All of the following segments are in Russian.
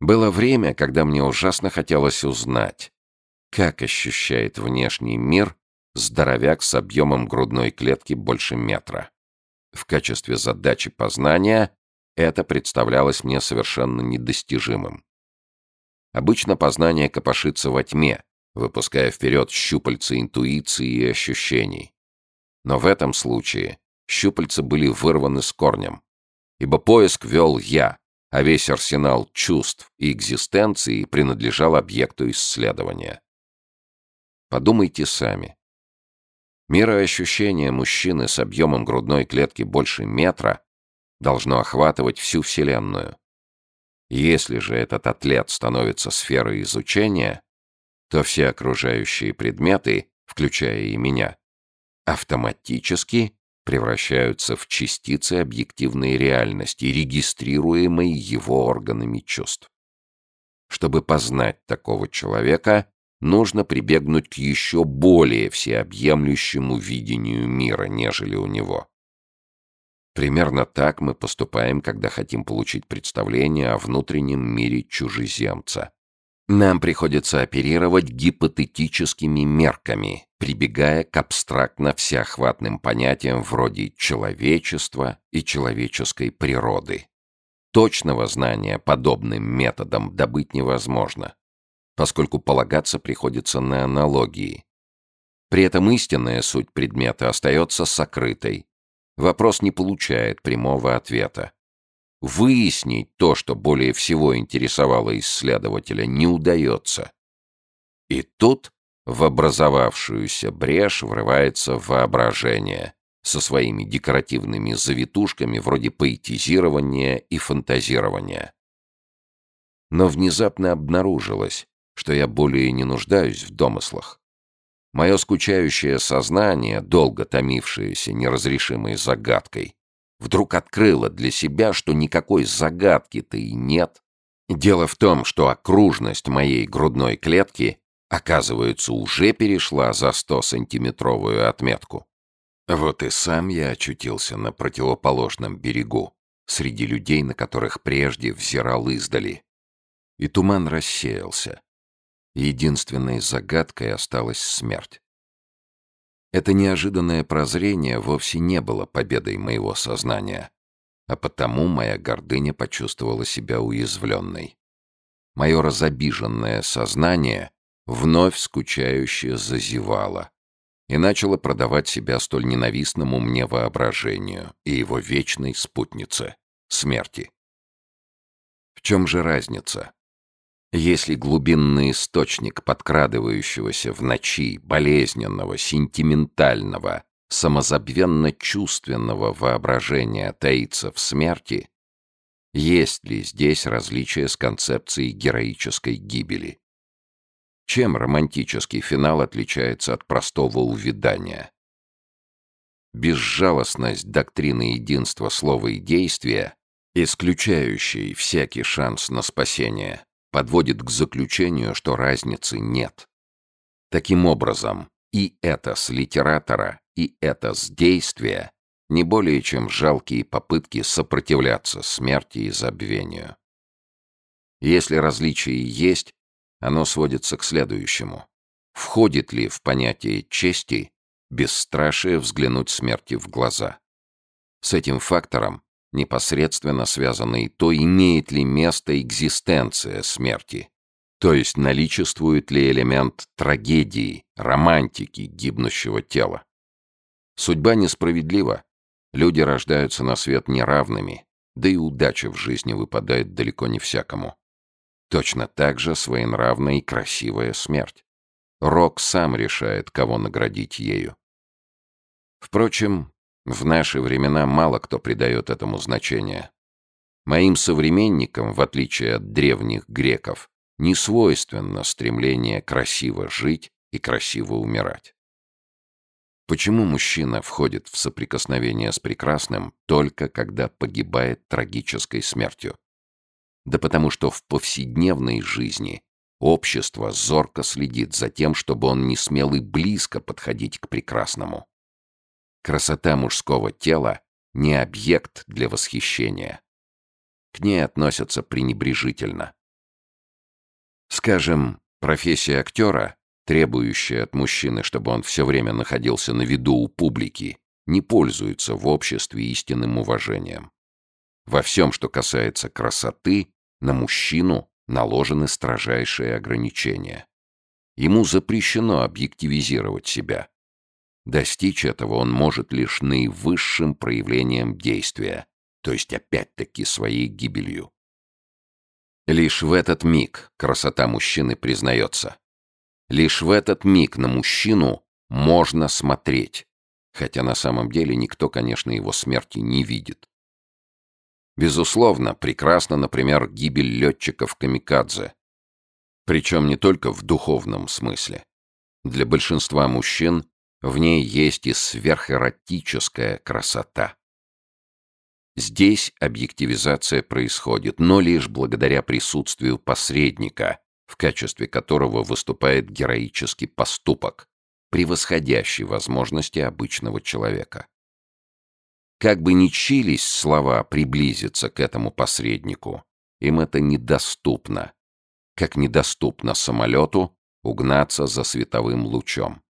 Было время, когда мне ужасно хотелось узнать, как ощущает внешний мир здоровяк с объемом грудной клетки больше метра. В качестве задачи познания это представлялось мне совершенно недостижимым. Обычно познание копошится во тьме, выпуская вперед щупальца интуиции и ощущений. Но в этом случае щупальца были вырваны с корнем, ибо поиск вел я, а весь арсенал чувств и экзистенции принадлежал объекту исследования. Подумайте сами. Мироощущение мужчины с объемом грудной клетки больше метра должно охватывать всю Вселенную. Если же этот атлет становится сферой изучения, то все окружающие предметы, включая и меня, автоматически превращаются в частицы объективной реальности, регистрируемой его органами чувств. Чтобы познать такого человека, нужно прибегнуть к еще более всеобъемлющему видению мира, нежели у него. Примерно так мы поступаем, когда хотим получить представление о внутреннем мире чужеземца. Нам приходится оперировать гипотетическими мерками, прибегая к абстрактно всеохватным понятиям вроде человечества и человеческой природы. Точного знания подобным методом добыть невозможно, поскольку полагаться приходится на аналогии. При этом истинная суть предмета остается сокрытой. Вопрос не получает прямого ответа. Выяснить то, что более всего интересовало исследователя, не удается. И тут в образовавшуюся брешь врывается воображение со своими декоративными завитушками вроде поэтизирования и фантазирования. Но внезапно обнаружилось, что я более не нуждаюсь в домыслах. Мое скучающее сознание, долго томившееся неразрешимой загадкой, вдруг открыло для себя, что никакой загадки-то и нет. Дело в том, что окружность моей грудной клетки оказывается, уже перешла за 100-сантиметровую отметку. Вот и сам я очутился на противоположном берегу, среди людей, на которых прежде взирал издали. И туман рассеялся. Единственной загадкой осталась смерть. Это неожиданное прозрение вовсе не было победой моего сознания, а потому моя гордыня почувствовала себя уязвленной. Мое разобиженное сознание вновь скучающе зазевала и начала продавать себя столь ненавистному мне воображению и его вечной спутнице — смерти. В чем же разница? Если глубинный источник подкрадывающегося в ночи болезненного, сентиментального, самозабвенно-чувственного воображения таится в смерти, есть ли здесь различие с концепцией героической гибели? Чем романтический финал отличается от простого увядания? Безжалостность доктрины единства слова и действия, исключающей всякий шанс на спасение, подводит к заключению, что разницы нет. Таким образом, и это с литератора, и это с действия не более чем жалкие попытки сопротивляться смерти и забвению. Если различия есть, оно сводится к следующему. Входит ли в понятие чести бесстрашие взглянуть смерти в глаза? С этим фактором непосредственно связано и то, имеет ли место экзистенция смерти, то есть наличествует ли элемент трагедии, романтики гибнущего тела. Судьба несправедлива. Люди рождаются на свет неравными, да и удача в жизни выпадает далеко не всякому. Точно так же своенравная и красивая смерть. Рок сам решает, кого наградить ею. Впрочем, в наши времена мало кто придает этому значение. Моим современникам, в отличие от древних греков, не свойственно стремление красиво жить и красиво умирать. Почему мужчина входит в соприкосновение с прекрасным только когда погибает трагической смертью? Да потому что в повседневной жизни общество зорко следит за тем, чтобы он не смел и близко подходить к прекрасному. Красота мужского тела — не объект для восхищения. К ней относятся пренебрежительно. Скажем, профессия актера, требующая от мужчины, чтобы он все время находился на виду у публики, не пользуется в обществе истинным уважением. Во всем, что касается красоты, на мужчину наложены строжайшие ограничения. Ему запрещено объективизировать себя. Достичь этого он может лишь наивысшим проявлением действия, то есть опять-таки своей гибелью. Лишь в этот миг красота мужчины признается. Лишь в этот миг на мужчину можно смотреть, хотя на самом деле никто, конечно, его смерти не видит. Безусловно, прекрасно, например, гибель летчиков-камикадзе. Причем не только в духовном смысле. Для большинства мужчин в ней есть и сверхэротическая красота. Здесь объективизация происходит, но лишь благодаря присутствию посредника, в качестве которого выступает героический поступок, превосходящий возможности обычного человека. Как бы ни чились слова приблизиться к этому посреднику, им это недоступно, как недоступно самолету угнаться за световым лучом.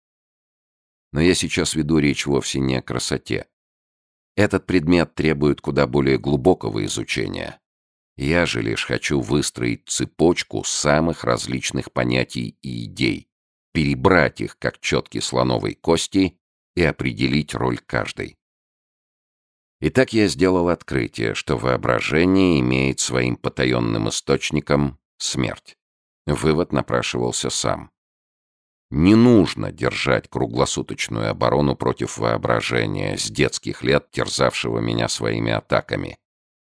Но я сейчас веду речь вовсе не о красоте. Этот предмет требует куда более глубокого изучения. Я же лишь хочу выстроить цепочку самых различных понятий и идей, перебрать их как четки слоновой кости и определить роль каждой. Итак, я сделал открытие, что воображение имеет своим потаенным источником смерть. Вывод напрашивался сам. Не нужно держать круглосуточную оборону против воображения, с детских лет терзавшего меня своими атаками.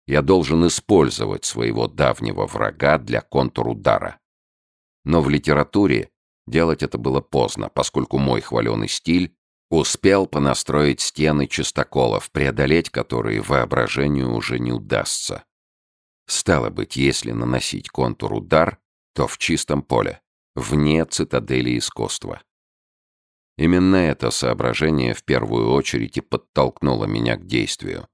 Я должен использовать своего давнего врага для контрудара. Но в литературе делать это было поздно, поскольку мой хваленый стиль успел понастроить стены чистоколов, преодолеть которые воображению уже не удастся. Стало быть, если наносить контур-удар, то в чистом поле вне цитадели искусства. Именно это соображение в первую очередь и подтолкнуло меня к действию.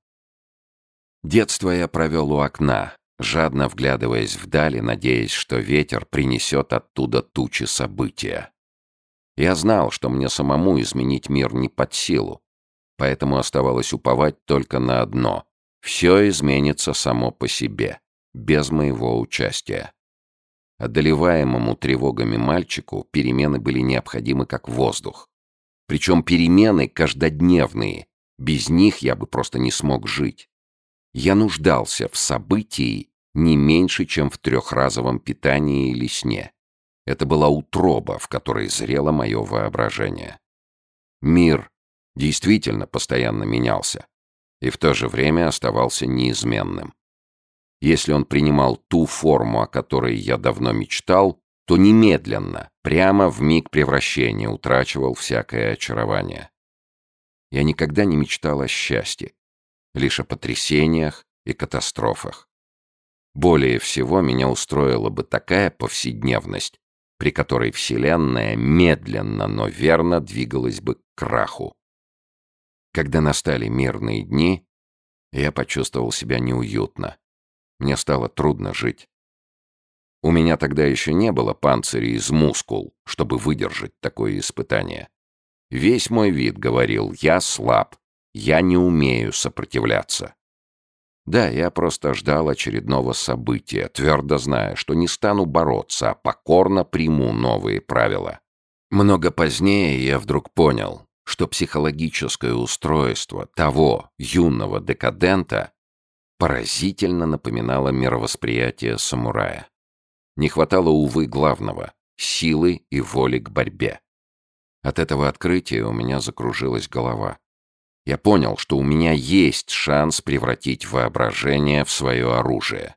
Детство я провел у окна, жадно вглядываясь вдали, надеясь, что ветер принесет оттуда тучи события. Я знал, что мне самому изменить мир не под силу, поэтому оставалось уповать только на одно — все изменится само по себе, без моего участия. Одолеваемому тревогами мальчику перемены были необходимы как воздух. Причем перемены каждодневные, без них я бы просто не смог жить. Я нуждался в событии не меньше, чем в трехразовом питании или сне. Это была утроба, в которой зрело мое воображение. Мир действительно постоянно менялся и в то же время оставался неизменным. Если он принимал ту форму, о которой я давно мечтал, то немедленно, прямо в миг превращения, утрачивал всякое очарование. Я никогда не мечтал о счастье, лишь о потрясениях и катастрофах. Более всего меня устроила бы такая повседневность, при которой Вселенная медленно, но верно двигалась бы к краху. Когда настали мирные дни, я почувствовал себя неуютно. Мне стало трудно жить. У меня тогда еще не было панциря из мускул, чтобы выдержать такое испытание. Весь мой вид говорил «я слаб, я не умею сопротивляться». Да, я просто ждал очередного события, твердо зная, что не стану бороться, а покорно приму новые правила. Много позднее я вдруг понял, что психологическое устройство того юного декадента поразительно напоминало мировосприятие самурая. Не хватало, увы, главного — силы и воли к борьбе. От этого открытия у меня закружилась голова. Я понял, что у меня есть шанс превратить воображение в свое оружие.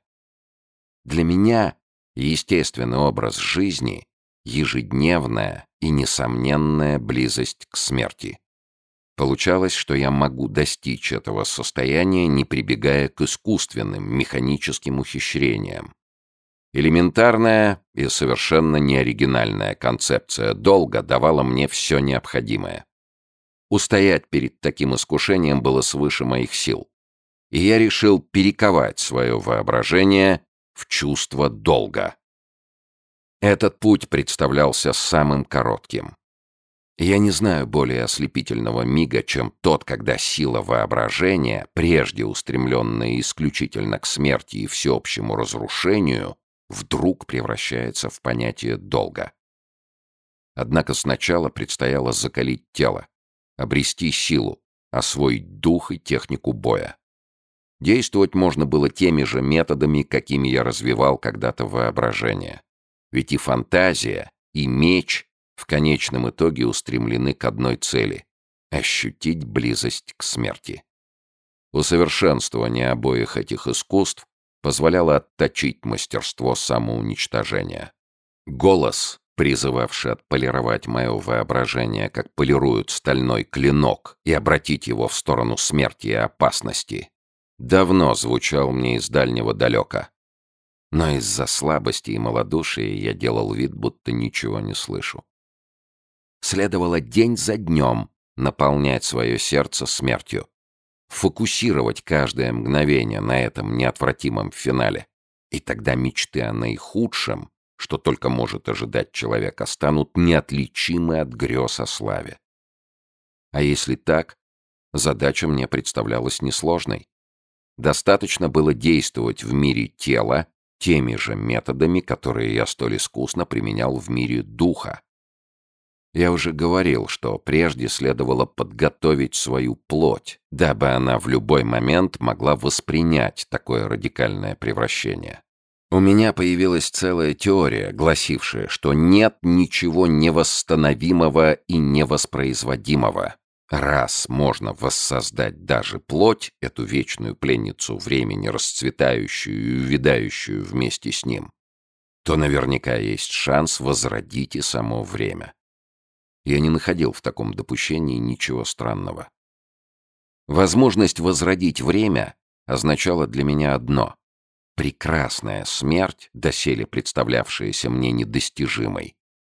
Для меня естественный образ жизни — ежедневная и несомненная близость к смерти. Получалось, что я могу достичь этого состояния, не прибегая к искусственным, механическим ухищрениям. Элементарная и совершенно неоригинальная концепция долга давала мне все необходимое. Устоять перед таким искушением было свыше моих сил. И я решил перековать свое воображение в чувство долга. Этот путь представлялся самым коротким. Я не знаю более ослепительного мига, чем тот, когда сила воображения, прежде устремленная исключительно к смерти и всеобщему разрушению, вдруг превращается в понятие долга. Однако сначала предстояло закалить тело, обрести силу, освоить дух и технику боя. Действовать можно было теми же методами, какими я развивал когда-то воображение. Ведь и фантазия, и меч в конечном итоге устремлены к одной цели — ощутить близость к смерти. Усовершенствование обоих этих искусств позволяло отточить мастерство самоуничтожения. Голос, призывавший отполировать мое воображение, как полируют стальной клинок, и обратить его в сторону смерти и опасности, давно звучал мне из дальнего далека. Но из-за слабости и малодушия я делал вид, будто ничего не слышу. Следовало день за днем наполнять свое сердце смертью, фокусировать каждое мгновение на этом неотвратимом финале. И тогда мечты о наихудшем, что только может ожидать человека, станут неотличимы от грез о славе. А если так, задача мне представлялась несложной. Достаточно было действовать в мире тела теми же методами, которые я столь искусно применял в мире духа, я уже говорил, что прежде следовало подготовить свою плоть, дабы она в любой момент могла воспринять такое радикальное превращение. У меня появилась целая теория, гласившая, что нет ничего невосстановимого и невоспроизводимого. Раз можно воссоздать даже плоть, эту вечную пленницу времени, расцветающую и увядающую вместе с ним, то наверняка есть шанс возродить и само время. Я не находил в таком допущении ничего странного. Возможность возродить время означала для меня одно — прекрасная смерть, доселе представлявшаяся мне недостижимой,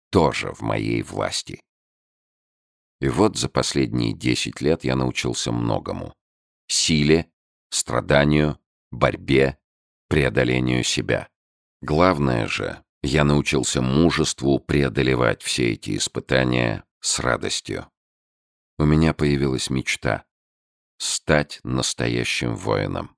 тоже в моей власти. И вот за последние десять лет я научился многому. Силе, страданию, борьбе, преодолению себя. Главное же я научился мужеству преодолевать все эти испытания с радостью. У меня появилась мечта — стать настоящим воином.